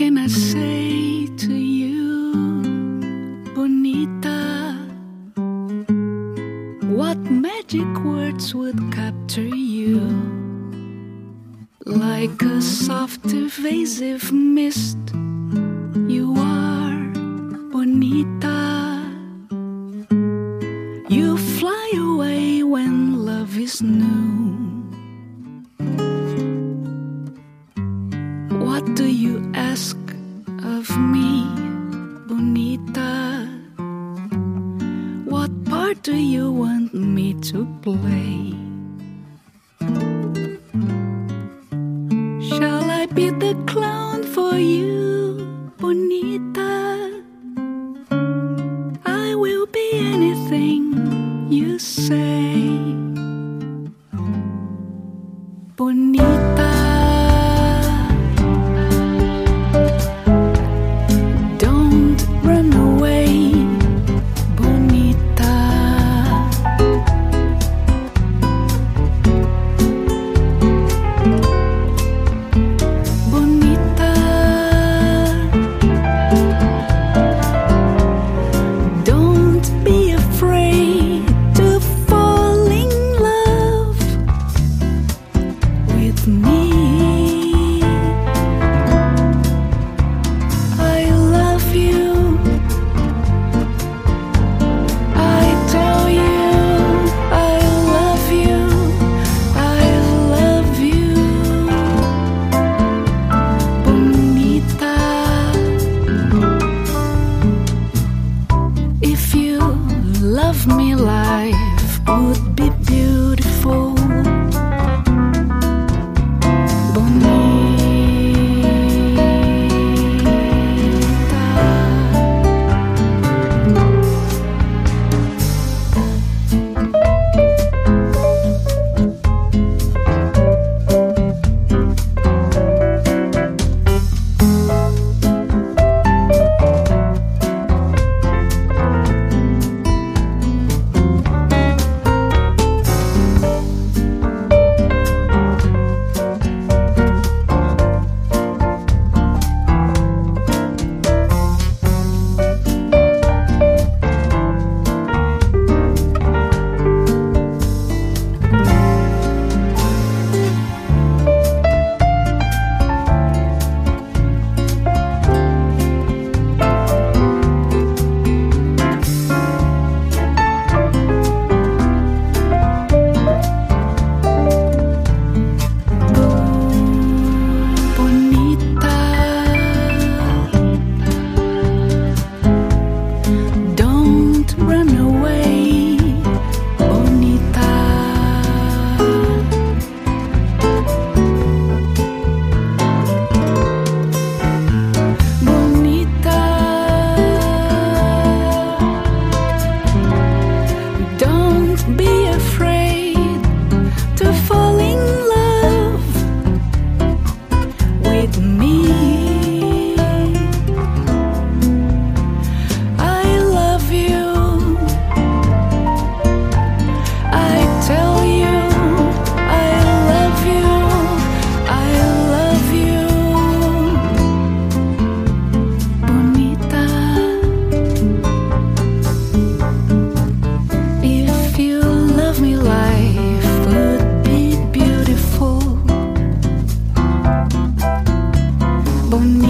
can I say to you, Bonita? What magic words would capture you? Like a soft, evasive mist, you are Bonita. You fly away when love is new. What do you ask of me, Bonita? What part do you want me to play? Shall I be the clown for you, Bonita? I will be anything you say, Bonita. Love me, life would Bonita.